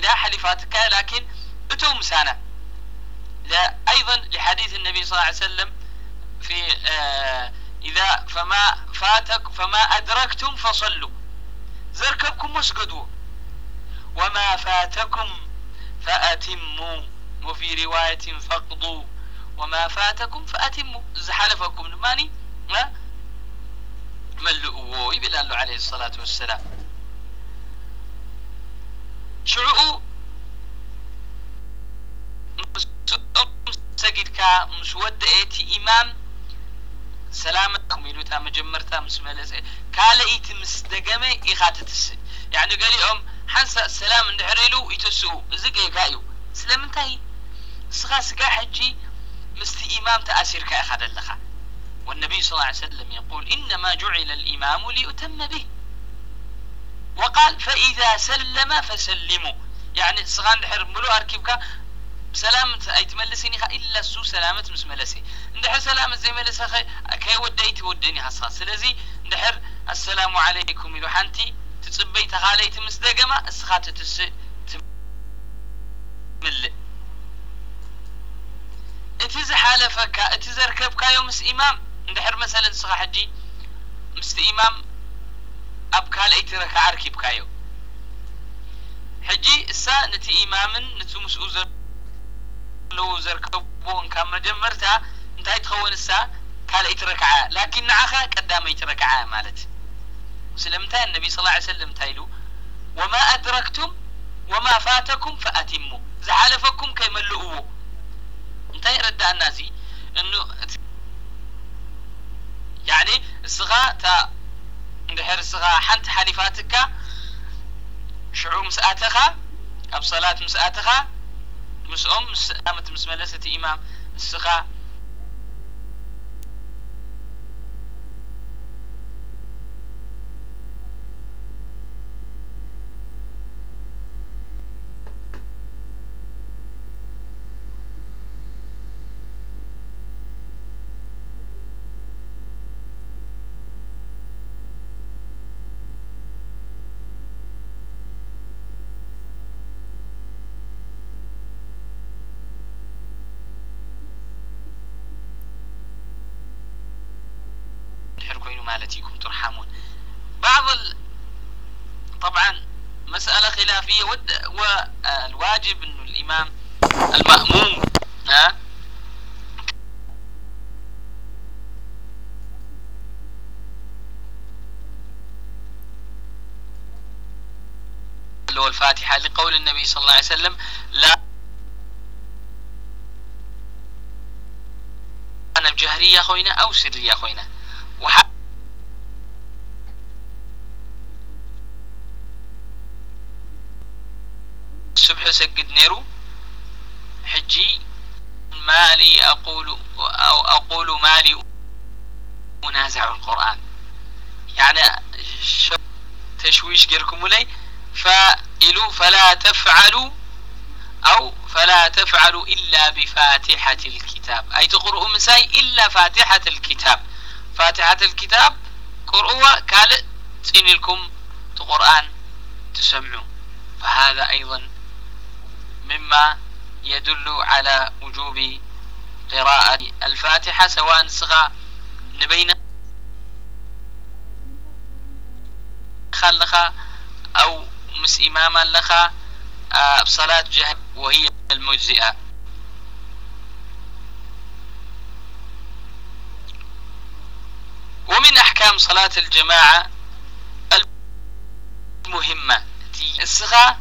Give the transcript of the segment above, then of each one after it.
إذا حلفاتك لكن أتوم مسانا لا أيضا لحديث النبي صلى الله عليه وسلم في آه إذا فما فاتك فما أدركتم فصلوا. زركبكم واسجدوا. وما فاتكم فأتموا. وفي رواية فاقضوا. وما فاتكم فأتموا. زحلفكم نماني ملؤوا بلال عليه الصلاة والسلام. شعوء ሰጊድካ ምስ ወድአ እቲ ኢማም ሰላመኩም ኢሉታ መጀመርታ ምስ መለሰ ካልእይቲ ምስ ደገመ ኢኻ ትትስእ ያዕኒ ገሊኦም ሓንሳ ሰላም እንድሕር ኢሉ ይትስኡ እዚ ገጋ እዩ ስለምንታይ እስኻ ስጋ ሕጂ ምስቲ ኢማም ተኣሲርካ ኢኻ ደለኻ والنبي صلى الله عليه وسلم يقول إنما جعل الإمام ليؤتم به وقال فإذا سلم فسلموا يعني سغان دحر ملو أركبك سلامت أي تملسيني خا إلا سو سلامت مس ملسي ندحر سلامت زي ملسا خي كي وديت ودني حصاص سلزي ندحر السلام عليكم يلو حنتي تصبي تخاليت مس دقما اسخات تس تملئ እቲ ዝሓለፈካ እቲ ዘርከብካዮ ምስ ኢማም እንድሕር መሰለ ንስኻ ሕጂ ምስቲ ኢማም ኣብ ካልአይቲ ረክዓ ረኪብካዮ ሕጂ እሳ ነቲ ኢማምን ነቲ ምስኡ ዘለዉ ዘርከብዎን ካብ መጀመርታ እንታይ ትኸውን እሳ ካልአይቲ ረክዓ ላኪን ንዓኸ ቀዳመይቲ ረክዓ ማለት ስለምንታይ እነቢ ስ ላ ሰለም እንታይ ኢሉ ወማ ኣድረክቱም ወማ ፋተኩም ፈኣቲሙ ዝሓለፈኩም ከይመልእዎ እንታይ ረዳእና እዚ እኑ ያዕኒ እስኻ እታ እንድሕር እስኻ ሓንቲ ሓሊፋትካ ሽዑ ምስኣተኻ ኣብ ሰላት ምስኣተኻ ምስኦም ምስ ኣመት ምስ መለሰ እቲ ኢማም እስኻ وأي مالتكم ترحمون. بعض ال... طبعا مسألة خلافية ود... والواجب أن الإمام المأموم ها؟ اللي هو الفاتحة لقول النبي صلى الله عليه وسلم لا أنا بجهرية أخوينا أو سرية أخوينا. وحق الصبح سجد نيرو. حجي مالي أقول أو أقول مالي منازع القرآن. يعني تشويش غيركم لي. فإلو فلا تفعلوا أو فلا تفعلوا إلا بفاتحة الكتاب. أي تقرؤوا مساي إلا فاتحة الكتاب. فاتحة الكتاب قرؤوا كال تسين لكم القرآن تسمعوا فهذا أيضا مما يدل على وجوب قراءة الفاتحة سواء صغى نبين خلخا أو مس إماما لخا بصلاة جهر وهي المجزئة. ومن أحكام صلاة الجماعة المهمة الصغى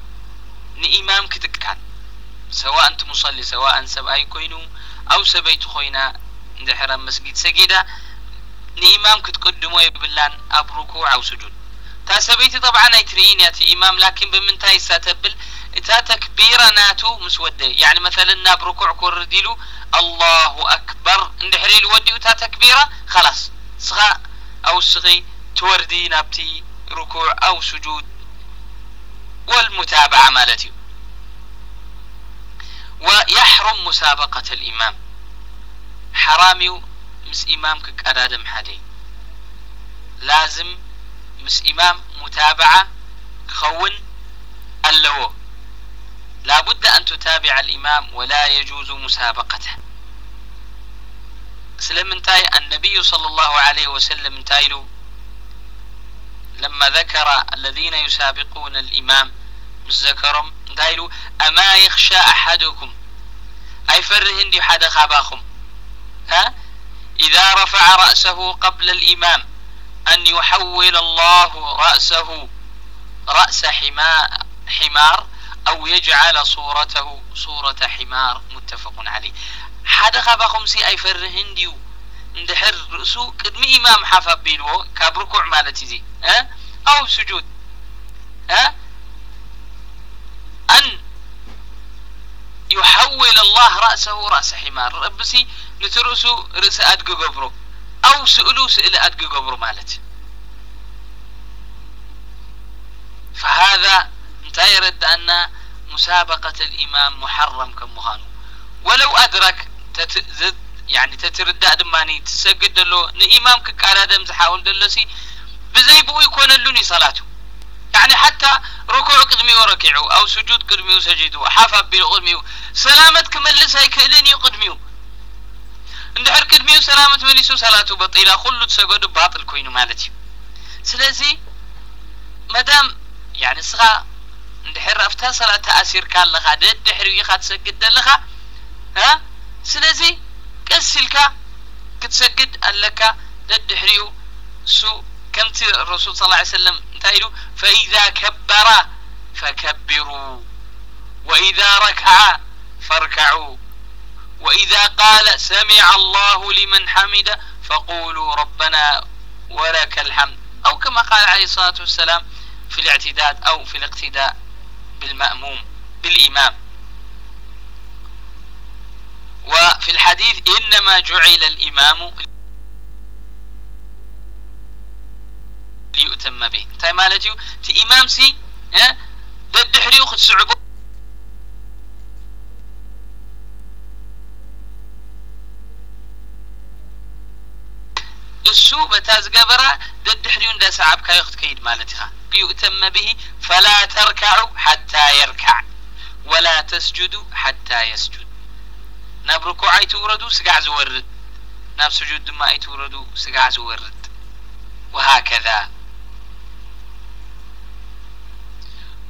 نإمام كتكان سواء أنت مصلي سواء سبأي كوينو أو سبيت خوينا ندحر مسجد سجيدة نإمام كتقدمو يبلان أب ركوع أو سجود. تا سبيتي طبعا يتريين ياتي إمام لكن بمنتهي يساتبل إتا تكبيرة ناتو مسودة. يعني مثلا ناب ركوع كورديلو الله أكبر. ندحري ودي تا تكبيرة خلاص. صغا أو صغي توردي نابتي ركوع أو سجود. والمتابعة مالتي ويحرم مسابقة الإمام. حرامي مس إمامك قرادم حدي. لازم مس إمام متابعة خون اللو لابد أن تتابع الإمام ولا يجوز مسابقته. سلمنتاي النبي صلى الله عليه وسلم انتايلو لما ذكر الذين يسابقون الإمام مش ذكرهم انتايلو أما يخشى أحدكم. أي فرهن حدا خاباكم ها؟ إذا رفع رأسه قبل الإمام أن يحول الله رأسه رأس حمار أو يجعل صورته صورة حمار متفق عليه. حدا خاباكم سي أي فرهن ديو اندحر رأسو قدمي إمام حافا بيلو كاب ركوع مالتي زي. ها؟ أو سجود. ها؟ أن يحول الله رأسه رأس حمار. ربسي نترأسو رأس أدق قبرو أو سئلو سئل أدق قبرو مالت. فهذا انتهى يرد أن مسابقة الإمام محرم كمهانو. ولو أدرك تتزد يعني تتردى دماني تسجد دلو نإمام كقال دم زحاول دلسي بزي بو يكون اللوني صلاته. يعني حتى ركوع قدمي وركعوا أو سجود قدمي وسجدوا. حافا قدمي. سلامة كملس هاي كإليني قدميو اندحر قدميو سلامة مليسو صلاته بطيلة خلو تسجد باطل كوينو مالتي. سلازي مدام يعني سغا اندحر أفتا صلاة تأثير كان لخا دد دحريو إخا تسجد لخا ها؟ سلازي كسلك كتسجد ألك. دد دحريو سو كمت الرسول صلى الله عليه وسلم انتهيلو فإذا كبر فكبروا وإذا ركع فاركعوا وإذا قال سمع الله لمن حمد فقولوا ربنا ولك الحمد. أو كما قال عليه الصلاة والسلام في الاعتداد أو في الاقتداء بالمأموم بالإمام. وفي الحديث إنما جعل الإمام ليؤتم به እንታይ ማለት እዩ እቲ ኢማም ሲ ደድሕሪኡ ክትስዕቡ እሱ በታ ዝገበራ ደድሕሪኡ እንዳሰዓብካዮ ክትከይድ ማለት ኢኻ ሊዩእተመ ብሂ ፈላ ተርካዑ ሓታ የርካዕ ወላ ተስጁዱ ሓታ የስጁድ ናብ ርኩዕ ኣይትውረዱ ስጋዕ ዝወርድ ናብ ስጁድ ድማ ኣይትውረዱ ስጋዕ ዝወርድ وهكذا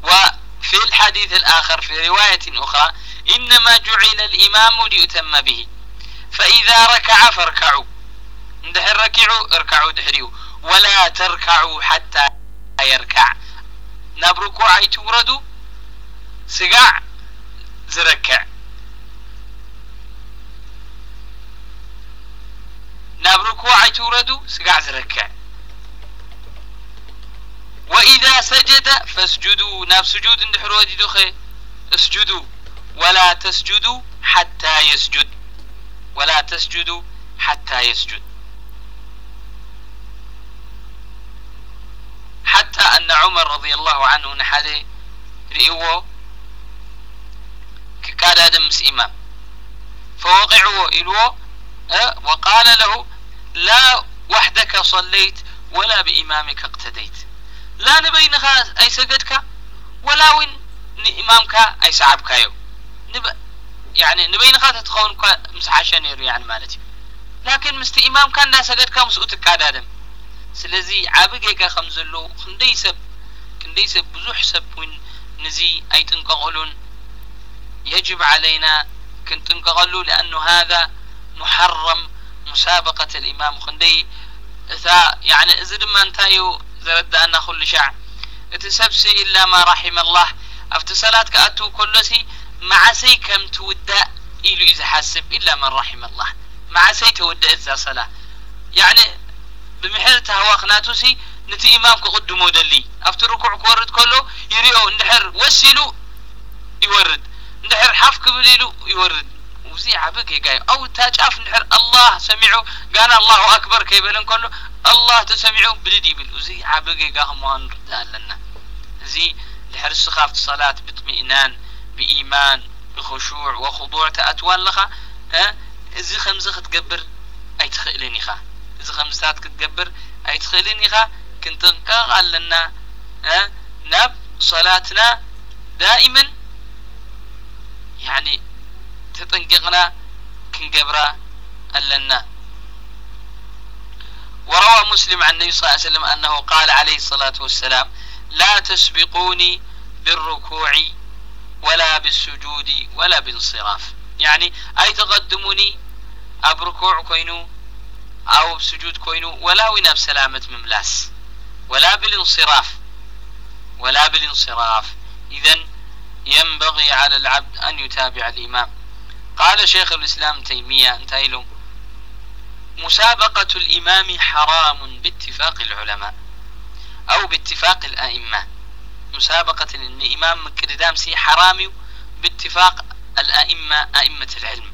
وفي الحديث الآخر في رواية أخرى إنما جعل الإمام ليتم به فإذا ركع فاركعوا. اندحر ركعوا اركعوا دحريوا ولا تركعوا حتى يركع. ناب ركوع توردوا سقع زركع. ناب ركوع توردوا سقع زركع. وإذا سجد فاسجدوا. ناب سجود اندحر وجدوا خي اسجدوا. ولا تسجدوا حتى يسجد. ولا تسجدوا حتى يسجد. حتى أن عمر رضي الله عنه نحده رئيوه كاد أدمس إمام فوقعوا إلوه أه وقال له لا وحدك صليت ولا بإمامك اقتديت. لا نبينها أي سجدك ولا وين إمامك أي سعبك نب يعني نبينها تتخون مسحشة نيرو يعني مالتي لكن مست إمام كان لا سجدك مسؤوتك كادادم ስለዚ ዓብ ጌጋ ከም ዘለዎ ክንደይ ሰብ ክንደይ ሰብ ብዙሕ ሰብ እውን ነዚ ኣይጥንቀቐሉን يجب علينا كنتنقغلو لأنه هذا محرم مسابقة الإمام خندي إذا يعني إذا دما انتايو زرد أن كل شع اتسبسي إلا ما رحم الله أفت صلاة كأتو كل سي مع سي كم تودع إلو إذا حسب إلا من رحم الله مع سي تودع إذا صلاة يعني بمحل تهواخناتو سي نتي إمام كقدمو دلي أفت ركوع كورد كله يريو اندحر وسيلو يورد اندحر حف كبليلو يورد وزي عبق يقايو أو تاجاف اندحر الله سمعو قال الله أكبر كيبلن كله الله تسمعو بلد يبل وزي عبق يقاهم وان لنا زي لحرس خافت صلاة باطمئنان بإيمان بخشوع وخضوع تأتوان لخا ها زي خمزة تقبر أي تخيلني خا እዚ ከምዝታት ክትገብር ኣይትኽእልን ኢኻ ክንጥንቀቕ ኣለና ናብ ሰላትና ዳኢመን يعني تطنققنا كنقبرا ألنا وروى مسلم عن النبي صلى الله عليه وسلم أنه قال عليه الصلاة والسلام لا تسبقوني بالركوع ولا بالسجود ولا بالانصراف يعني أي تقدموني أب ركوع كوينو أو بسجود كوينو ولا وين بسلامة مملاس ولا بالانصراف ولا بالانصراف إذا ينبغي على العبد أن يتابع الإمام قال شيخ الإسلام تيمية انتهي مسابقة الإمام حرام باتفاق العلماء أو باتفاق الأئمة. مسابقة الإمام قدام سي حرامي باتفاق الأئمة أئمة العلم.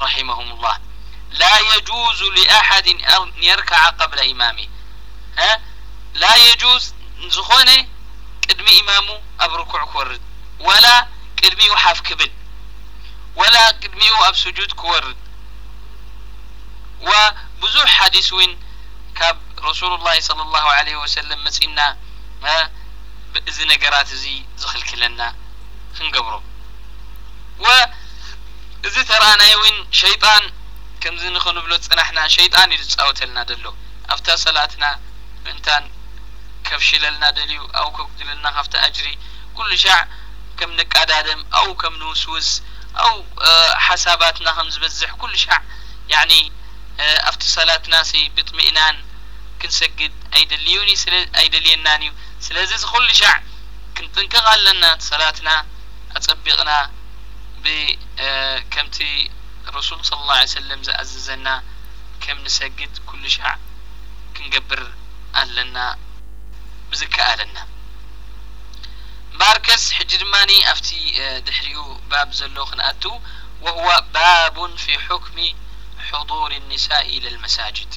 رحمهم الله. لا يجوز لأحد أن يركع قبل إمامه. ها؟ لا يجوز. زخونة قدمي إمامه أب ركوع كورد ولا قدمي وحاف كبد ولا قدمي أب سجود كورد وبزوح حديث وين كاب رسول الله صلى الله عليه وسلم مسئنا እዚ ነገራት እዚ ዝኽልክለና ክንገብሮ ወእዚ ተረኣናይ እውን ሸይጣን ከምዚ ንኽንብሎ ፅናሕና ሸይጣን እዩ ዝፃወተልና ደሎ ኣብታ ሰላትና ምእንታን ከፍሽለልና ደልዩ ኣው ከጉድለልና ካብቲ ኣጅሪ ኩሉ ሻዕ ከም ንቃዳደም ኣው ከም ንውስውስ أو آه، حساباتنا هم زبزح كل شع يعني آه، افتصالات ناسي بطمئنان كنسجد أيدليوني ايد الليناني سلازي كل شع كنطنقق لنا صلاتنا اتصبقنا بكمتي آه، الرسول صلى الله عليه وسلم زأززنا كم نسجد كل شع كنقبر أهلنا بزكاء لنا ماركس حجرماني أفتي آه، دحريو باب زلوخ ناتو وهو باب في حكم حضور النساء إلى المساجد.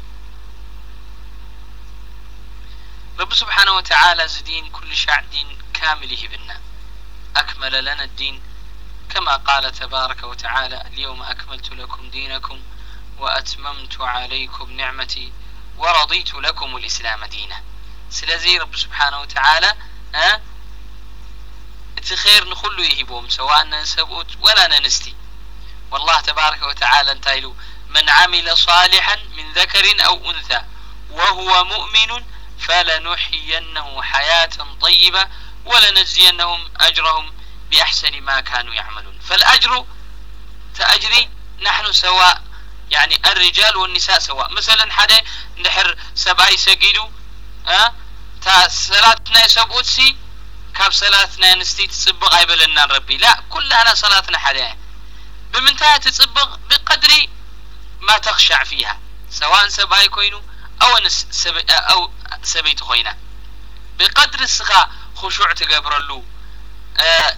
رب سبحانه وتعالى زدين كل شع دين كامله بنا أكمل لنا الدين كما قال تبارك وتعالى اليوم أكملت لكم دينكم وأتممت عليكم نعمتي ورضيت لكم الإسلام دينا. سلازي رب سبحانه وتعالى أه خير نخلو يهبهم سواء ننسبوت ولا ننستي والله تبارك وتعالى انتايلو من عمل صالحا من ذكر أو أنثى وهو مؤمن فلنحيينه حياة طيبة ولنجزينهم أجرهم بأحسن ما كانوا يعملون فالأجر تأجري نحن سواء يعني الرجال والنساء سواء مثلا حدا نحر سبعي سجدوا أه؟ تا صلاتنا يسبقوت سي كاب صلاتنا نستي تصبغ أيبلنا ربي لا كلنا صلاتنا حدا بمنتهى تصبغ بقدر ما تخشع فيها سواء سبعي كوينو أو نس سبي أو سبيت خوينا بقدر السخاء خشوع تقبرلو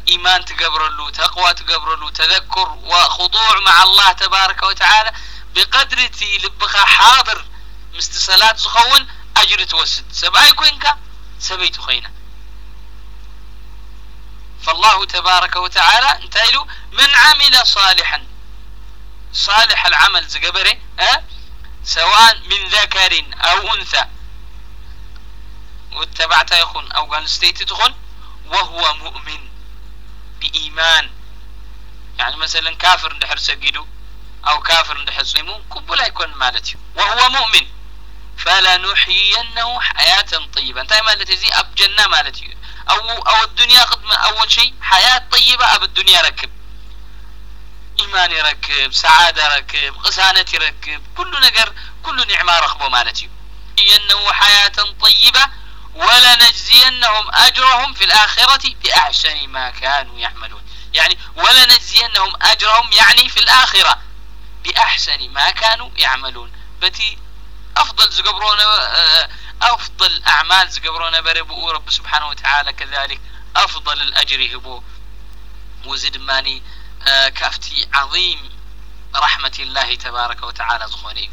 إيمان تقبرلو تقوى تقبرلو تذكر وخضوع مع الله تبارك وتعالى بقدر تي لبخا حاضر مستسلات زخون أجر توسد سبعي كوينكا سبيت خوينا فالله تبارك وتعالى انتايلو من عمل صالحا. صالح العمل زقبري أه؟ سواء من ذكر أو أنثى. واتبعت يخون أو قال ستيت تخون وهو مؤمن بإيمان. يعني مثلا كافر ندحر سجدوا أو كافر ندحر صيموا كبلا يكون مالتي وهو مؤمن. فلنحيينه حياة طيبة. انتهي مالتي زي أب جنة مالتي أو أو الدنيا خدمة أول شيء حياة طيبة أب الدنيا ركب. إيمان يركب سعادة ركب غسانة يركب كل نجر كل نعمة رخبه مالتي إنه حياة طيبة ولنجزينهم أجرهم في الآخرة بأحسن ما كانوا يعملون. يعني ولنجزينهم أجرهم يعني في الآخرة بأحسن ما كانوا يعملون. بتي أفضل زقبرونا أفضل أعمال زقبرونا بربو رب سبحانه وتعالى كذلك أفضل الأجر هبو وزد ماني كافتي عظيم رحمة الله تبارك وتعالى زخوني.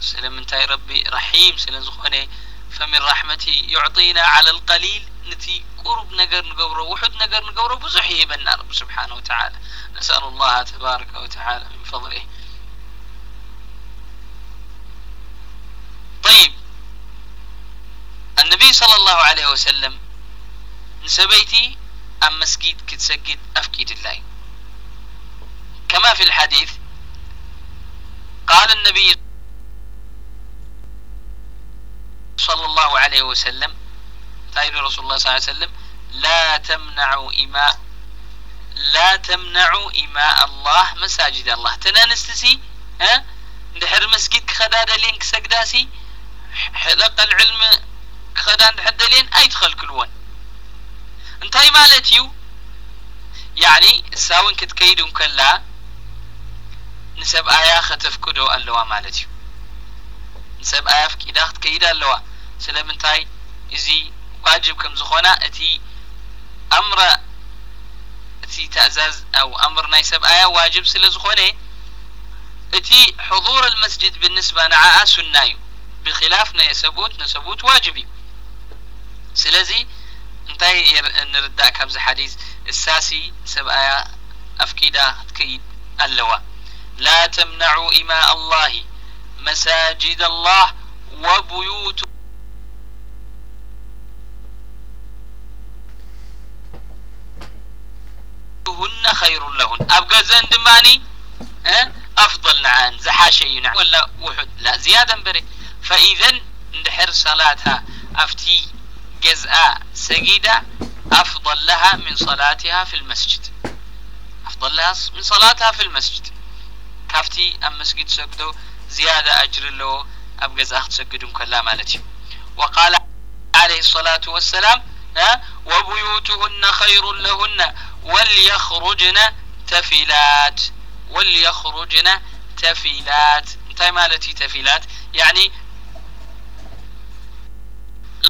سلم انتاي ربي رحيم سلم زخوني. فمن رحمته يعطينا على القليل. نتي قرب نقر نقبره وحد نقر نقبره بزح يهبنا رب سبحانه وتعالى. نسأل الله تبارك وتعالى من فضله. طيب. النبي صلى الله عليه وسلم نسبيتي أم مسجد كتسجد أفكيد الله. كما في الحديث قال النبي صلى الله عليه وسلم تايد رسول الله صلى الله عليه وسلم لا تمنعوا إماء لا تمنعوا إماء الله مساجد الله. تنانستسي ها؟ دحر مسجد كخدادلين كسجداسي حلق العلم كخدان دحدلين أي تخل كلون انتهي مالتيو يعني الساون كتكيدون كلا نسب آيا ختفكدو اللوا مالتيو نسب آيا فكيدا ختكيدا اللوا سلمنتاي إزي واجب كم زخونا أتي أمر أتي تأزاز أو أمر نايسب آية واجب سلا زخونة أتي حضور المسجد بالنسبة نعاء بخلاف نيسبوت نسبوت واجبي. سلازي انتهي نرداء كمز حديث الساسي سب آية أفكيدا تكيد اللوا لا تمنعوا إماء الله مساجد الله وبيوت هن خير لهن أبقى زين دماني أه؟ أفضل نعان زحاشي نعم ولا وحد لا زيادة بري فإذا ندحر صلاتها. أفتي جزء سجيدة أفضل لها من صلاتها في المسجد. أفضل لها من صلاتها في المسجد. كأفتي أم مسجد سجدو زيادة أجر له أبقى زاخ تسجدون كلا مالتي. وقال عليه الصلاة والسلام ها؟ وبيوتهن خير لهن وليخرجن تفلات وليخرجن تفلات انتهي مالتي تفلات يعني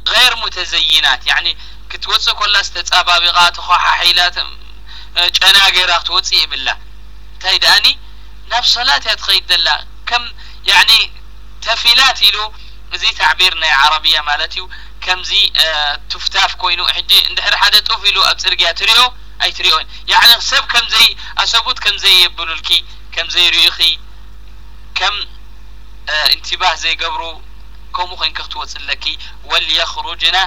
غير متزينات يعني ክትወፅእ ኮላስ ተፀባቢቓ ተኳሓሒላ ጨና ገይራ ክትወፅእ የብላ እንታይ ደኣኒ ናብ ሰላት እያ ትኸይድ ዘላ ከም ያኒ ተፊላት ኢሉ እዚ ታዕቢር ናይ ዓረብያ ማለት እዩ ከምዚ ትፍታፍ ኮይኑ ሕጂ እንድሕሪ ሓደ ጡፍ ኢሉ ኣብ ፅርግያ ትሪኦ ኣይትሪኦን ያዕኒ ሰብ ከምዘይ ኣሰቡት ከምዘይ የብሉልኪ ከምዘይርኢኺ ከም انتباه ዘይገብሩ ከምኡ ኮንክ ክትወፅለኪ ወልየኽሩጅና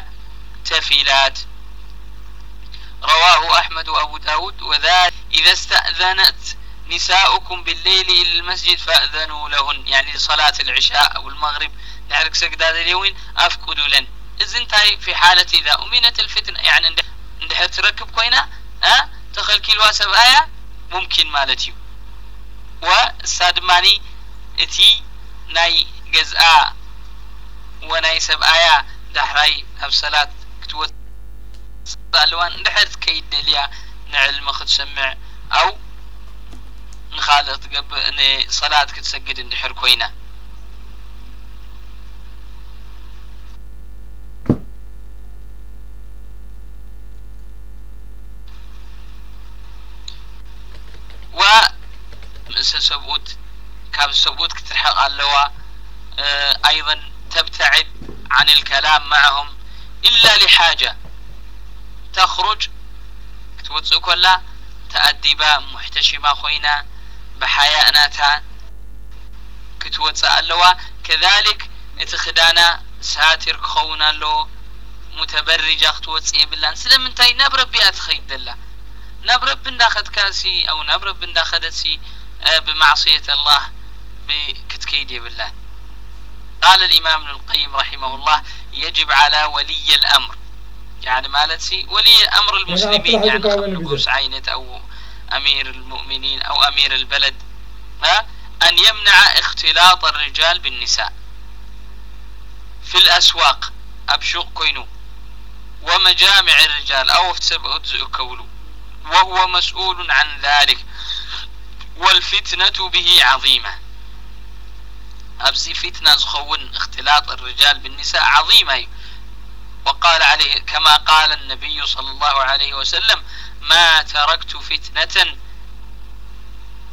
تفيلات رواه أحمد وأبو داود وذلك إذا استأذنت نساؤكم بالليل إلى المسجد فأذنوا لهن يعني صلاة العشاء أو المغرب نعرف سجداد اليوين أفقدوا لن إذن تاي في حالة إذا أمنت الفتنة يعني ندحر تركب كوينة أه تخل كيلوا سبآية ممكن مالتيو والسادماني اتي ناي جزاء وناي سبآية دحراي أب صلاة ክትወፅእ ኣለዋን እንድሕር ከይድ ደልያ ንዕልሚ ክትሰምዕ ኣው ንካልእ ትገብእ ንሰላት ክትሰግድ እንድሕር ኮይና و ምስ ሰብኡት ካብ ሰብኡት ክትርሕቕ ኣለዋ أيضا تبتعد عن الكلام معهم إلا لحاجة تخرج كتوصل كلها تأدبا محتشمة خوينا بحياءناتها كتوصل اللوا كذلك اتخدانا ساتر كخونا له متبرجة ክትወፅእ የብላን ስለምንታይ ናብ ረቢ እያ ትኸይድ ዘላ ናብ ረቢ እንዳኸድካሲ ኣው ናብ ረቢ እንዳኸደሲ بمعصية الله بكتكيد يبلان قال الإمام ابن القيم رحمه الله يجب على ولي الأمر. يعني مالتي ولي أمر المسلمين يعني خلقوس عينة أو أمير المؤمنين أو أمير البلد ها؟ أن يمنع اختلاط الرجال بالنساء. في الأسواق أبشوق كوينو. ومجامع الرجال أو في كولو. وهو مسؤول عن ذلك. والفتنة به عظيمة. أبزي فتنة زخون اختلاط الرجال بالنساء عظيمة. وقال عليه كما قال النبي صلى الله عليه وسلم ما تركت فتنة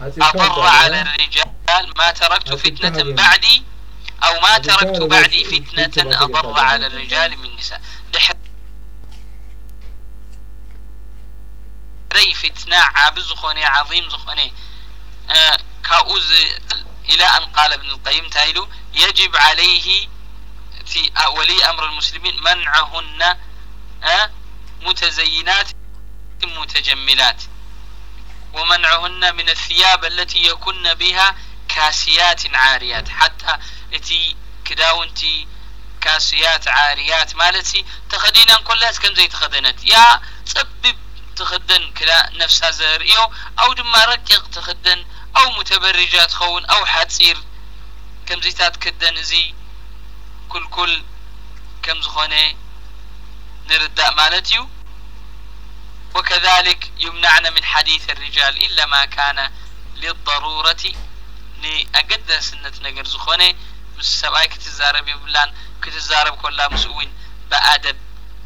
أضر على الرجال. ما تركت فتنة بعدي أو ما تركت بعدي فتنة أضر على الرجال من النساء. ري فتنة عاب زخوني عظيم زخوني. آه كأوز إلى أن قال ابن القيم تايلو يجب عليه ولي أمر المسلمين منعهن متزينات متجملات. ومنعهن من الثياب التي يكن بها كاسيات عاريات. حتى إتي كداونتي كاسيات عاريات مالتي تخدينا كلها كم زي تخدنت. يا تسبب تخدن كلا نفسها زرئيو أو دما رقيق تخدن أو متبرجات خون أو حتصير كم زي تتكدن زي كل كل كم زخونة نرداء مالتيو. وكذلك يمنعن من حديث الرجال إلا ما كان للضرورة. نأقد سنة نقر زخوني مس سباي كتزارب يبلان كتزارب كلها مسؤول بأدب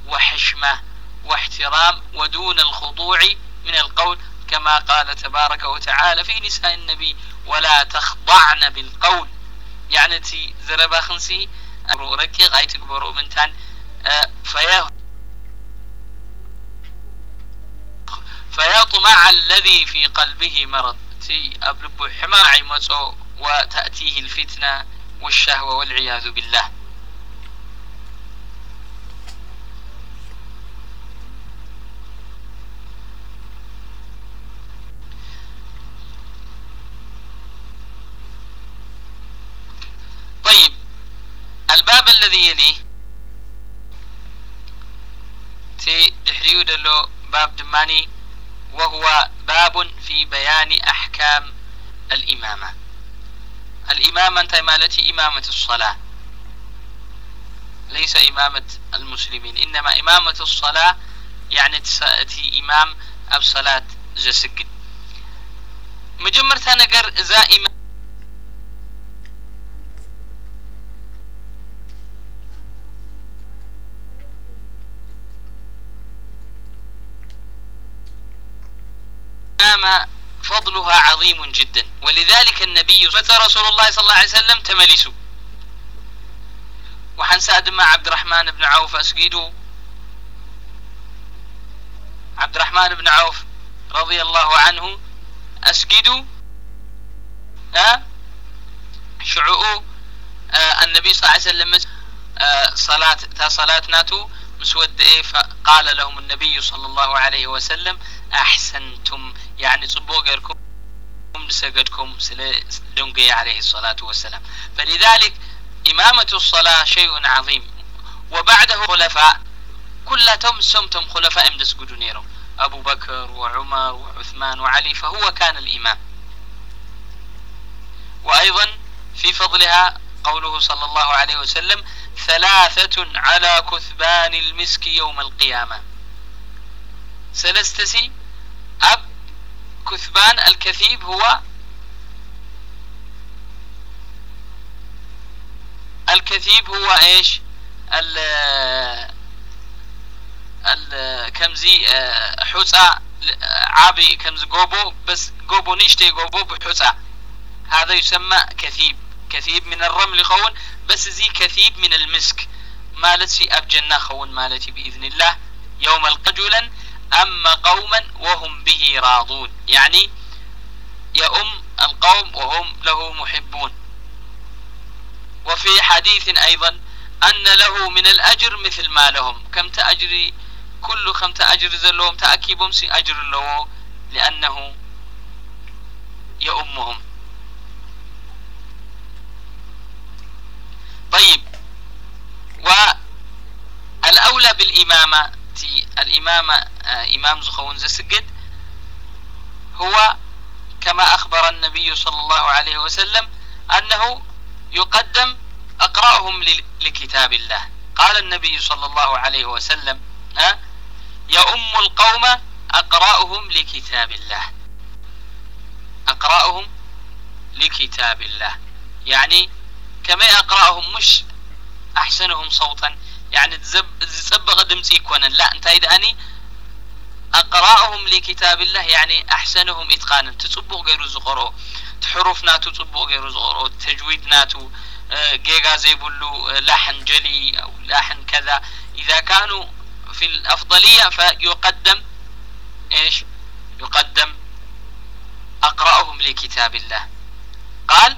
وحشمة واحترام ودون الخضوع من القول. كما قال تبارك وتعالى في نساء النبي ولا تخضعن بالقول. يعني تي زربا خنسي ركي غاية تقبروا منتان آه، فيا فيطمع الذي في قلبه مرض. تي أبلب حماعي متو وتأتيه الفتنة والشهوة والعياذ بالله طيب الباب الذي يليه تي دحريو دلو باب دماني وهو باب في بيان أحكام الإمامة. الإمامة أنت مالتي إمامة الصلاة. ليس إمامة المسلمين إنما إمامة الصلاة يعني تأتي إمام أب صلاة زسجد مجمرتها نقر إذا إمام الإمامة فضلها عظيم جدا. ولذلك النبي فتى رسول الله صلى الله عليه وسلم تملسوا. وحن سأد مع عبد الرحمن بن عوف أسجدوا عبد الرحمن بن عوف رضي الله عنه أسجدوا ها؟ شعوء آه النبي صلى الله عليه وسلم آه صلاة تا صلاة ناتو. مسود إيه؟ فقال لهم النبي صلى الله عليه وسلم أحسنتم يعني صبوا غيركم سجدكم دنقي عليه الصلاة والسلام. فلذلك إمامة الصلاة شيء عظيم. وبعده خلفاء كلهم سمتم خلفاء مسجدوا نيرهم أبو بكر وعمر وعثمان وعلي فهو كان الإمام. وأيضا في فضلها قوله صلى الله عليه وسلم ثلاثة على كثبان المسك يوم القيامة. سلستسي أب كثبان الكثيب هو الكثيب هو إيش؟ ال ال كمزي آه، حوصا عابي كمز جوبو بس جوبو نشتي جوبو بحوصا هذا يسمى كثيب. كثيب من الرمل خون بس زي كثيب من المسك. مالتي أب جنة خون مالتي بإذن الله. يوم القجلا أما قوما وهم به راضون. يعني يؤم القوم وهم له محبون. وفي حديث أيضا أن له من الأجر مثل ما لهم. كم تأجري كل خم تأجر زلهم تأكيبهم سي أجر له لأنه يؤمهم طيب. والأولى بالإمامة الإمامة آه، إمام زخون زسجد هو كما أخبر النبي صلى الله عليه وسلم أنه يقدم أقرأهم لكتاب الله. قال النبي صلى الله عليه وسلم يؤم القوم أقرأهم لكتاب الله. أقرأهم لكتاب الله. يعني كما أقرأهم مش أحسنهم صوتا يعني زبغ دمسي يكون لا أنت أني أقرأهم لكتاب الله يعني أحسنهم إتقانا. تصبغ غير زغرو. تحروف ناتو تصبغ غير زغرو. تجويد ناتو جيغا زي بلو لحن جلي أو لحن كذا. إذا كانوا في الأفضلية فيقدم إيش؟ يقدم أقرأهم لكتاب الله. قال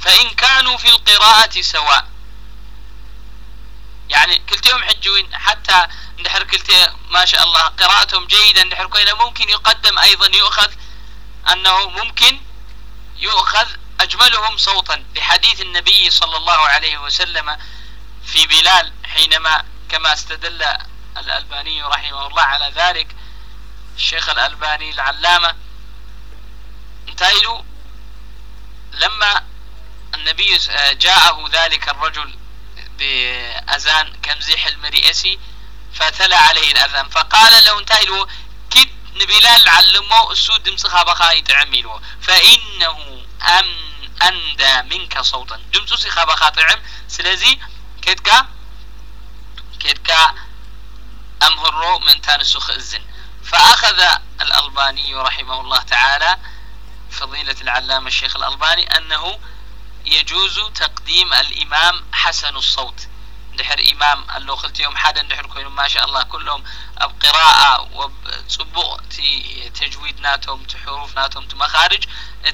فإن كانوا في القراءة سواء. يعني كلتهم حجوين حتى ندحر كلتي ما شاء الله. قراءتهم جيدة ندحر كوينة ممكن يقدم أيضا يؤخذ أنه ممكن يؤخذ أجملهم صوتا لحديث النبي صلى الله عليه وسلم في بلال حينما كما استدل الألباني رحمه الله على ذلك. الشيخ الألباني العلامة. انتايلو لما النبي جاءه ذلك الرجل بأذان كمزيح المريئسي فتلا عليه الأذان. فقال له انتايلو كد نبلال علمو السو دمسخ بخا يطعم فإنه أم أندى منك صوتا. دمسو سخا بخا طعم سلزي كدكا كدكا أمهرو من تانسو خزن فأخذ الألباني رحمه الله تعالى فضيلة العلامة الشيخ الألباني أنه يجوز تقديم الإمام حسن الصوت. دحر إمام اللو خلتيهم حدا دحر كوينو ما شاء الله كلهم بقراءة وبصبوغ تي تجويد ناتهم تحروف ناتهم تمخارج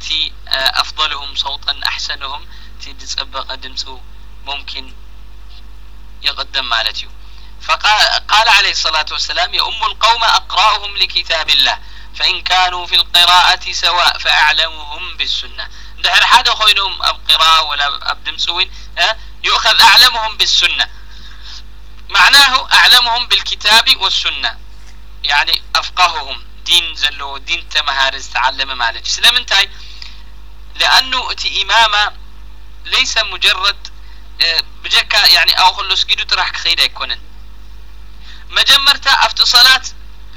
تي أفضلهم صوتا أحسنهم تي تسبق دمسو ممكن يقدم مالتيو. فقال عليه الصلاة والسلام يؤم القوم أقرأهم لكتاب الله. فإن كانوا في القراءة سواء فأعلمهم بالسنة. دحر حدا خوينهم أب قراءة ولا أب دمسوين؟ يؤخذ أعلمهم بالسنة. معناه أعلمهم بالكتاب والسنة. يعني أفقههم. دين زلو دين تمهارز تعلم مالك. سلمنتاي لأنه أتي إمامة ليس مجرد بجكا يعني أو خلص جدو تراح كخير يكونن. مجمرتا أفت صلاة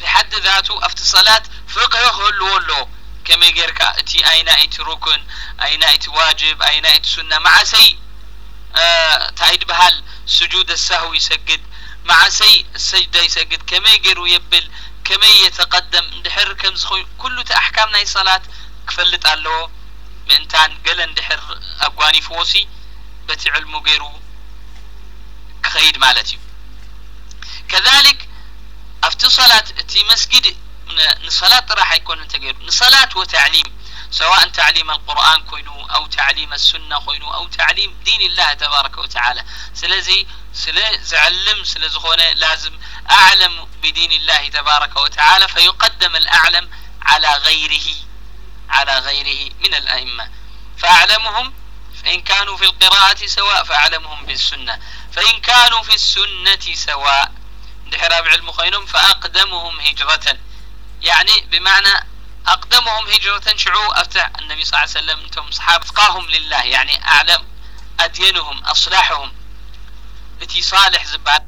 لحد ذاته أفت صلاة فقه هلو له كما يجركا اتي أين ات ركن؟ أين ات واجب؟ أين ات سنة؟ مع سي آه تايد بهال سجود السهو يسجد مع سي السجدة يسجد كما يجرو يبل كما يتقدم دحر كم زخوي كله تأحكام ناي صلاة كفلت الله من تان قلن دحر أقواني فوسي بتي علمو غيرو كخيد أفتي صلاة تي مسجد نصلاة راح يكون أنت غير نصلاة وتعليم سواء تعليم القرآن كوينو أو تعليم السنة كوينو أو تعليم دين الله تبارك وتعالى. سلزي سلا زعلم سلا زخونة لازم أعلم بدين الله تبارك وتعالى فيقدم الأعلم على غيره على غيره من الأئمة. فأعلمهم فإن كانوا في القراءة سواء فأعلمهم بالسنة. فإن كانوا في السنة سواء. دحراب علم خينهم فأقدمهم هجرة. يعني بمعنى أقدمهم هجرة شعو أفتح النبي صلى الله عليه وسلم أنتم صحاب أتقاهم لله يعني أعلم أدينهم أصلحهم. التي صالح زبال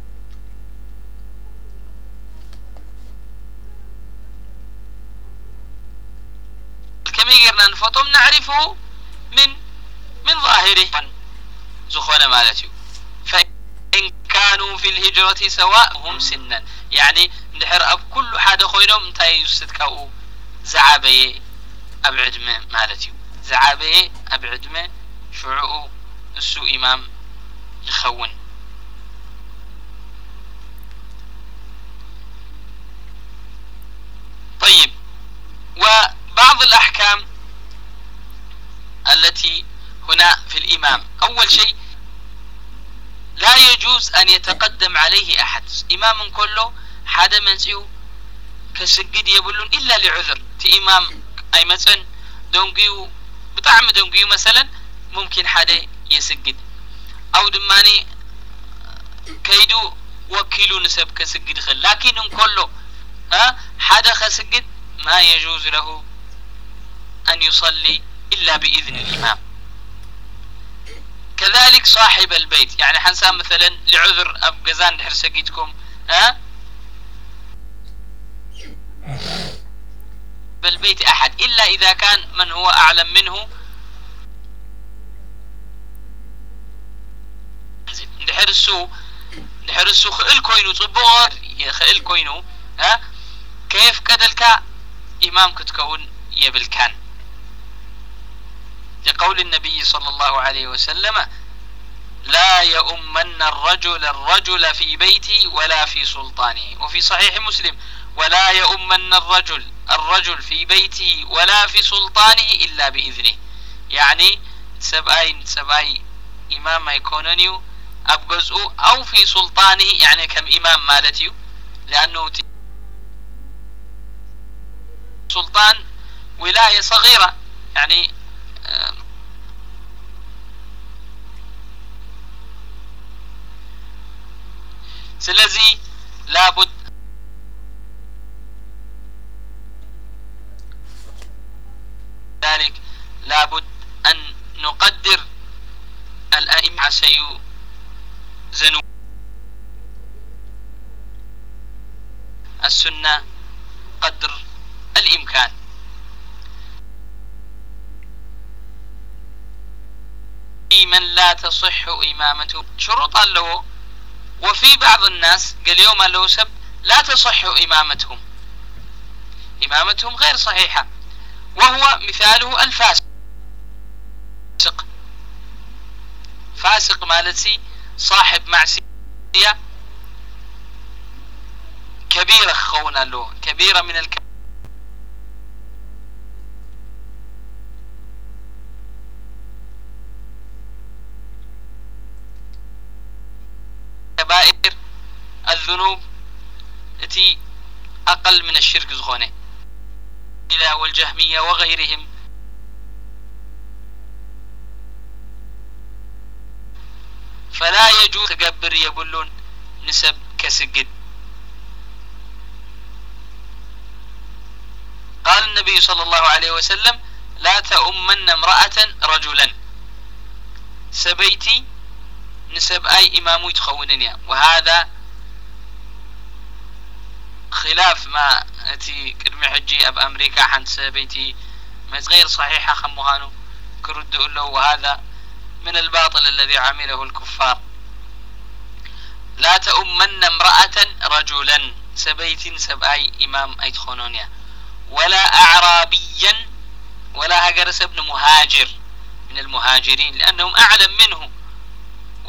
كما يقرنا نفطهم نعرفه من من ظاهره. زخونا مالتي. كانوا في الهجرة سواء هم سنا. يعني نحر أب كل حدا خوينهم انتي يستكاو زعابي أب عدمة مالتي. زعابي أب عدمة شعو السو إمام يخون طيب وبعض الأحكام التي هنا في الإمام. أول شيء لا يجوز أن يتقدم عليه أحد. إمام كله حدا منسئو كسجد يبلون إلا لعذر. تي إمام أي مثلا دونجيو بطعم دونجيو مثلا ممكن حدا يسجد. أو دماني كيدو وكيلو نسب كسجد خل. لكن كله ها حدا خسجد ما يجوز له أن يصلي إلا بإذن الإمام. كذلك صاحب البيت. يعني حنسا مثلا لعذر أب جزان دحر سجيتكم ها؟ بالبيت أحد إلا إذا كان من هو أعلم منه. دحرسو خئل كوينو صبور خئل كوينو ها؟ كيف كدلك إمام كتكون يبلكان. لقول النبي صلى الله عليه وسلم لا يؤمن الرجل الرجل في بيته ولا في سلطانه. وفي صحيح مسلم ولا يؤمن الرجل الرجل في بيته ولا في سلطانه إلا بإذنه. يعني سبأي سبأي إمام يكوننيو أبجزء أو في سلطانه يعني كم إمام مالتيو لأنه سلطان ولاية صغيرة. يعني سلزي لابد ذلك لابد أن نقدر الأئمة سيزنون السنة قدر الإمكان. من لا تصح إمامته. شروط له وفي بعض الناس قال يوم له سب لا تصح إمامتهم. إمامتهم غير صحيحة. وهو مثاله الفاسق. فاسق مالتي صاحب معصية كبيرة خونا له كبيرة من الك كبائر الذنوب التي أقل من الشرك زخونه والجهمية وغيرهم. فلا يجوز تقبر يبلون نسب كسجد. قال النبي صلى الله عليه وسلم لا تؤمن امرأة رجلا. سبيتي نسب أي إمام يتخونني. وهذا خلاف ما أتي قدمي حجي أب أمريكا حنت سبيتي. غير صحيحة خمهانو كرد له وهذا من الباطل الذي عمله الكفار. لا تؤمن امرأة رجلا. سبيت سبأي إمام أي تخونونيا ولا أعرابيا. ولا هجرس ابن مهاجر. من المهاجرين لأنهم أعلم منه.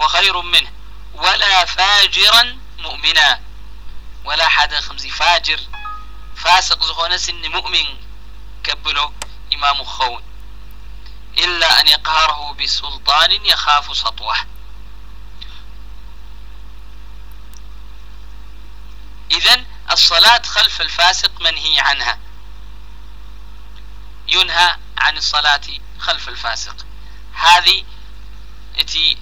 وخير منه. ولا فاجرا مؤمنا. ولا حدا خمزي فاجر. فاسق زخونة سن مؤمن. كبلو إمام خون. إلا أن يقهره بسلطان يخاف سطوة. إذا الصلاة خلف الفاسق منهي عنها. ينهى عن الصلاة خلف الفاسق. هذه إتي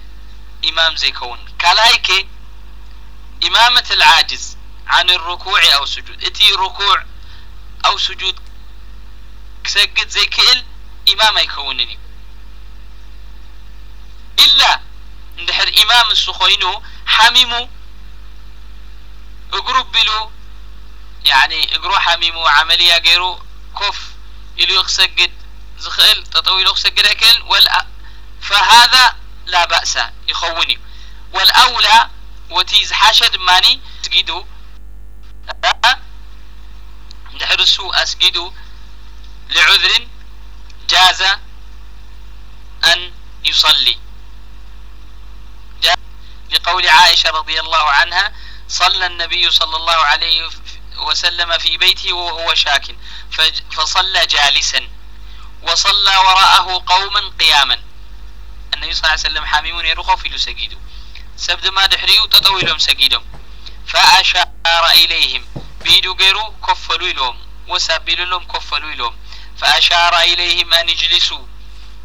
إمام زي كون. كلايك إمامة العاجز عن الركوع أو سجود. إتي ركوع أو سجود كسجد زي كئل إمام يكونني إلا ندحر إمام السخوينو حميمو اقرب بلو يعني اقرو حميمو عملية غيرو كف إلو يخسجد زخيل تطويل يخسجد أكل فهذا لا بأس يخوني. والأولى وتيز حاشد ماني تجدو دحرسو أسجدو لعذر جاز أن يصلي. لقول عائشة رضي الله عنها صلى النبي صلى الله عليه وسلم في بيته وهو شاك فصلى جالسا وصلى وراءه قوما قياما. النبي صلى الله عليه وسلم حاميمون يرخوا في سجيدو سبد ما دحريو تطويلهم سجيدهم. فأشار إليهم. بيدو غيرو كفلوا لهم وسابلوا لهم كفلوا لهم فأشار إليهم أن يجلسوا.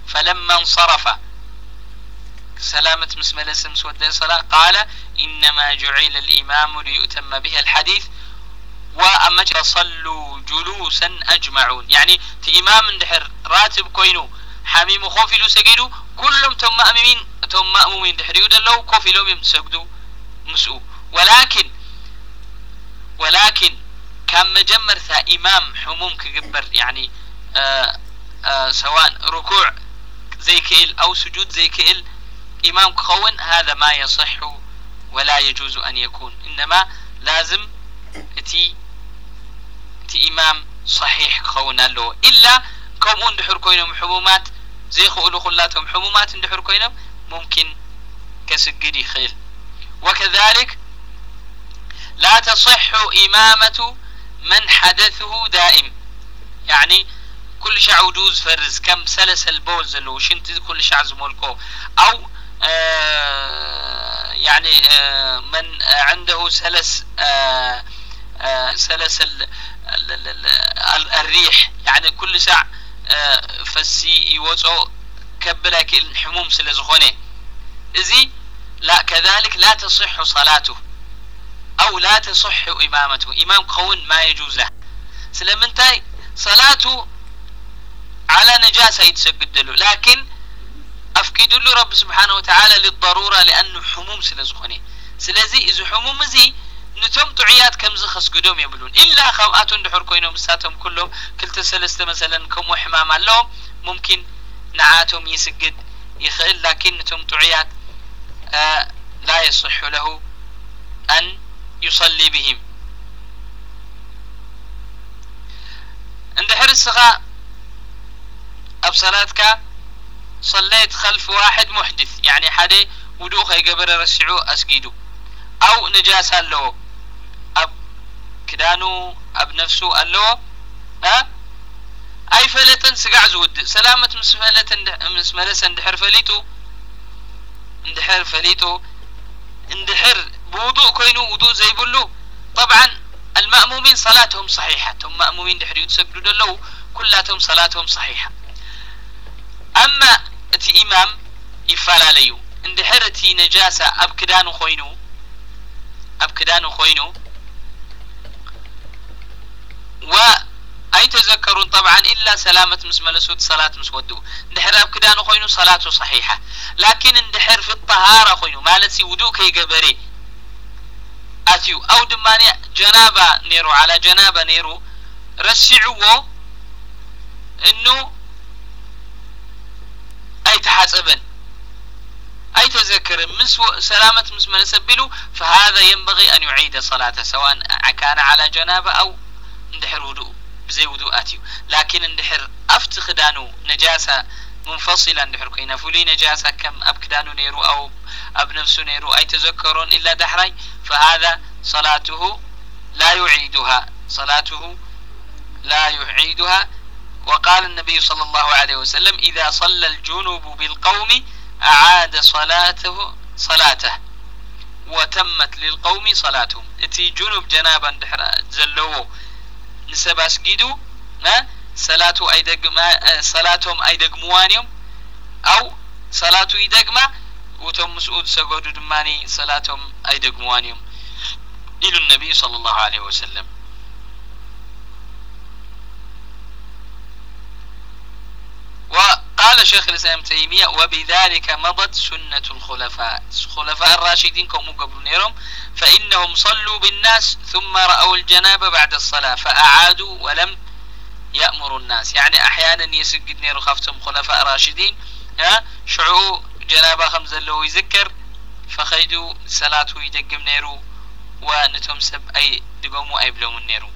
فلما انصرف. سلامة مسمى لسم سود الصلاة قال إنما جعل الإمام ليؤتم به الحديث. وأما صلوا جلوسا أجمعون. يعني في إمام اندحر راتب كوينو. حميم خوفي لو سجدوا كلهم تم مأمين تم مأمومين. دحر يودلو كوفي لهم يسجدوا مسؤول ولكن ولكن كان مجمر ثا إمام حموم كجبر يعني آآ آآ سواء ركوع زي كيل أو سجود زي كيل إمام كخون هذا ما يصح ولا يجوز أن يكون. إنما لازم تي تي إمام صحيح كخون له إلا كم أندحر كوينهم حمومات زي خؤلو خلاتهم حمومات اندحر كوينهم ممكن كسجد خيل وكذلك لا تصح إمامة من حدثه دائم. يعني كل شع وجوز فرز كم سلس البولز اللي وشنت كل شع زمولكو. أو آه يعني آه من عنده سلس آه ال الريح. يعني كل ساعة ፈሲ ይወፆ ከብል ኣይክእልን ሕሙም ስለ ዝኾነ እዚ لا كذلك لا تصح صلاته أو لا تصح إمامته إمام كون ما يجوز له سلمنتاي صلاته على نجاسة يتسجد له لكن أفكد له رب سبحانه وتعالى للضرورة لأنه حموم سلزخوني سلزي إذا حموم زي نتم طعيات كم زخص قدوم يبلون. إلا خواتون دحور كوينهم ساتهم كلهم كلت سلسة مثلا كم وحمام لهم ممكن نعاتهم يسجد يخل لكن نتم طعيات آه لا يصح له أن يصلي بهم. عند حرسها أب صلاتك صليت خلف واحد محدث يعني حدا ودوخ يقبر رسعو أسجدو أو نجاسة له كدانو أب نفسه اللو ها أي فلتن سقع زود سلامة مسفلة مسملة اندحر فليتو اندحر فليتو اندحر بوضوء كوينو وضوء زي بلو طبعا المأمومين صلاتهم صحيحة هم مأمومين دحر يتسجدوا دلو كلاتهم صلاتهم صحيحة أما تي إمام يفلاليو اندحر تي نجاسة أب كدانو خوينو أب كدانو خوينو و أيتذكرون طبعا إلا سلامة مسملسوت صلاة مسودو اندحر أب كدانو خوينو صلاته صحيحة. لكن اندحر في الطهارة خوينو مالتي ودو كي قبري. أتيو أو دماني جنابة نيرو على جنابة نيرو رسعوه إنه أي تذكر من سلامة مس من سبلو فهذا ينبغي أن يعيد صلاته سواء كان على جنابة أو اندحر وضوء بزي وضوء أتيو لكن اندحر أفتخدانو نجاسة منفصلة اندحر كينا فولي نجاسة كم أبكدانو نيرو أو أب نفسه نيرو أي تذكرون إلا دحري فهذا صلاته لا يعيدها صلاته لا يعيدها وقال النبي صلى الله عليه وسلم إذا صلى الجنوب بالقوم أعاد صلاته صلاته وتمت للقوم صلاتهم اتي جنوب جنابا دحر زلو نسب اسجدوا ما صلاته اي دقما صلاتهم اي دقموانيهم أو صلاته يدقما وتم مسعود سجدوا دماني صلاتهم اي دقموانيهم إلى النبي صلى الله عليه وسلم وقال شيخ الإسلام تيمية وبذلك مضت سنة الخلفاء. خلفاء الراشدين كم قبل نيرهم فإنهم صلوا بالناس ثم رأوا الجنابة بعد الصلاة فأعادوا ولم يأمروا الناس. يعني أحيانا يسجد نيرو خفتهم خلفاء راشدين ها شعو جنابة خمسة لو يذكر فخيدوا صلاته يدقم نيرو ونتهم سب أي دقوموا أي بلوم النيرو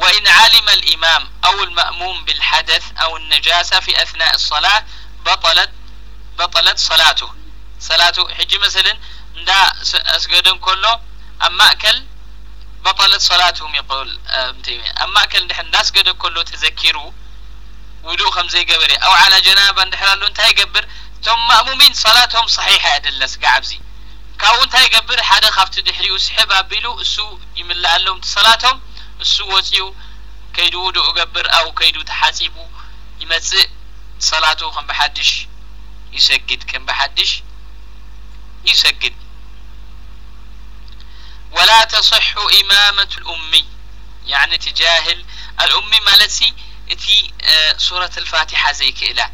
وإن علم الإمام أو المأموم بالحدث أو النجاسة في أثناء الصلاة بطلت بطلت صلاته. صلاته حج مثلا دا أسجدن كله أما أكل بطلت صلاتهم يقول أما أكل نحن دا أسجدن كله تذكروا ودو خمزي قبري أو على جنابة نحن انتهى يقبر ثم مأمومين صلاتهم صحيحة أدلس قعبزي كاو انتهى يقبر حدا خفت دحري وسحب أبيلو السو يملا لهم صلاتهم እሱ ወፂኡ ከይዱ ውድኡ ገብር ኣው ከይዱ ተሓፂቡ ይመጽእ ሰላቱ ከም ብሓድሽ ይሰግድ ከም ብሓድሽ يسجد ولا تصح إمامة الأمي يعني تجاهل الأمي مالتي تي آه سورة الفاتحة زي كإله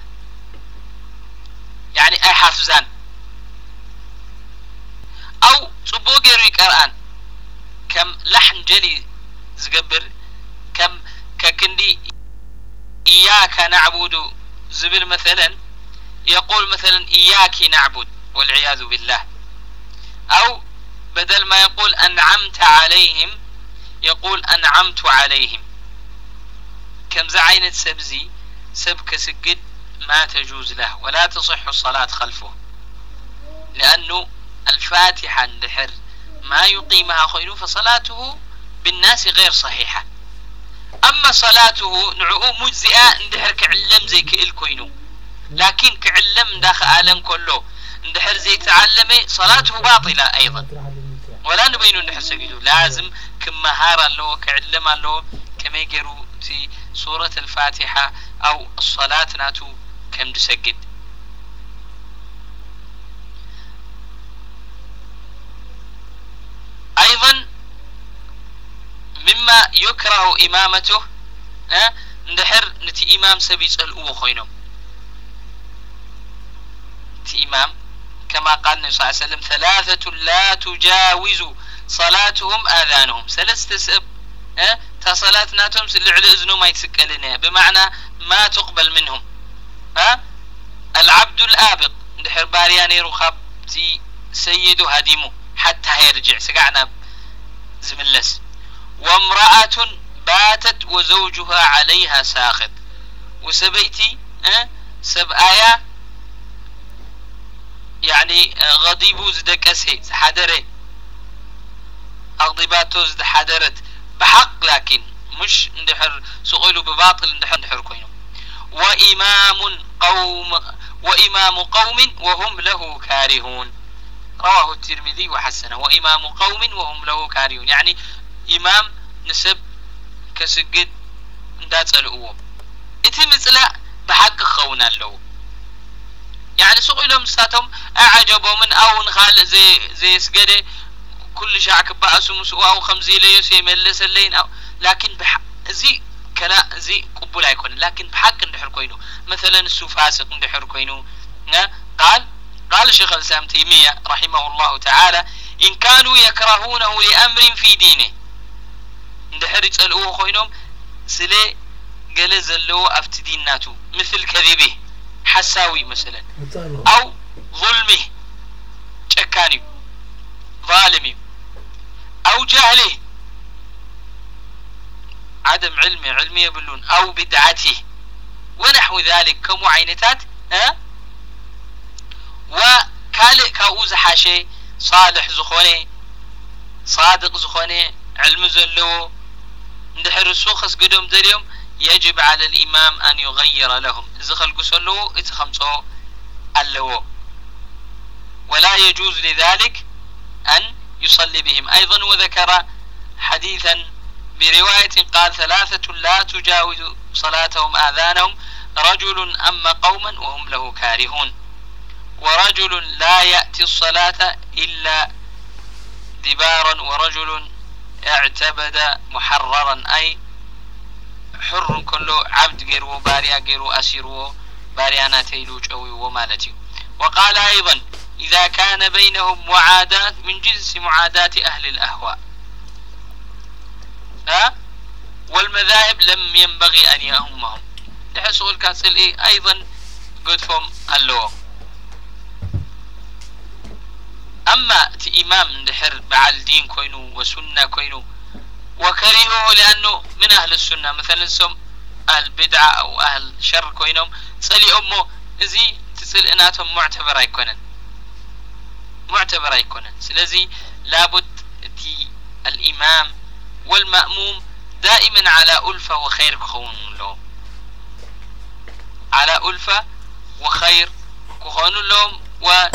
يعني أي حافظان أو صبو غيرو يقرأن كم لحن جلي زقبر كم ككندي إياك نعبد زبل مثلا يقول مثلا إياك نعبد والعياذ بالله أو بدل ما يقول أنعمت عليهم يقول أنعمت عليهم كم زعينة سبزي سبك سجد ما تجوز له ولا تصح الصلاة خلفه لأنه الفاتحة اندحر ما يقيمها خير فصلاته بالناس غير صحيحة. أما صلاته نعو مجزئة اندحر كعلم زي كإلكوينو لكن كعلم داخل آلم كله اندحر زي تعلم صلاته باطلة أيضا. ولا نبينو ندحر سجدو لازم كمهارة له كعلم له كما يقروا في سورة الفاتحة أو الصلاة ناتو كم تسجد. أيضا مما يكره إمامته؟ ندحر نتي إمام سبي يسألوا خوينهم تي إمام كما قال النبي صلى الله عليه وسلم ثلاثة لا تجاوز صلاتهم آذانهم ثلاثة سب؟ تصلاة ناتهم سلعل إذنه ما يتسكلنا بمعنى ما تقبل منهم ها؟ العبد الآبق ندحر بارياني رخاب تي سيده هديمه حتى هيرجع سقعنا زملس وامرأة باتت وزوجها عليها ساخط. وسبيتي أه؟ سبآيا يعني غضيبو زدكسي زحدري أغضباتو زد حدرت بحق لكن مش اندحر سقيلو بباطل اندحر اندحر كوينو. وإمام قوم وإمام قوم وهم له كارهون. رواه الترمذي وحسنه. وإمام قوم وهم له كارهون. يعني إمام نسب كسجد እንዳጸልእዎ እቲ ምፅላእ ብሓቂ ክኸውን ኣለዎ يعني سوق ኢሎም ንሳቶም ኣዓጀቦምን ኣው ንካልእ ዘየስገደ ኩሉ ሻዕ ክበኣሱ ምስኡ ኣው ከምዚ ኢለዮስ የመለሰለይን ኣው ላኪን እዚ ከላ እዚ ቅቡል ኣይኮነን ላኪን ብሓቂ እንድሕር ኮይኑ مثلا እሱ ፋስቅ እንድሕር ኮይኑ ቃል قال شيخ الإسلام تيمية رحمه الله تعالى إن كانوا يكرهونه لأمر في دينه اندحر يسألوه خوينهم سلي قال زلو أفت ديناتو مثل كذبه حساوي مثلا أو ظلمه شكاني ظالمي أو جهله عدم علمه علمي يبلون أو بدعته ونحو ذلك كم عينتات ها وكالئ كاو زحاشي صالح زخوني صادق زخوني علم زلو اندحر السوخس قدوم دليوم يجب على الإمام أن يغير لهم إذا خلقوا سلو إتخمسوا اللو ولا يجوز لذلك أن يصلي بهم أيضا وذكر حديثا برواية قال ثلاثة لا تجاوز صلاتهم آذانهم رجل أما قوما وهم له كارهون ورجل لا يأتي الصلاة إلا دبارا ورجل اعتبد محررا أي حر كله عبد غيره باريا غيره أسيره باريا ناتيلو جوي مالتي. وقال أيضا إذا كان بينهم معاداة من جنس معاداة أهل الأهواء. ها؟ والمذاهب لم ينبغي أن يهمهم. تحسوا الكاسل إيه؟ أيضا قدفهم اللو أما إمام ندحر بعل دين كوينو وسنة كوينو وكرهوه لأنه من أهل السنة. مثلا سم أهل بدعة أو أهل شر كوينهم صلي أمه زي تسل إناتهم معتبر يكونن معتبر يكونن سلزي لابد تي الإمام والمأموم دائما على ألفة وخير كخون له. على ألفة وخير كخون لهم و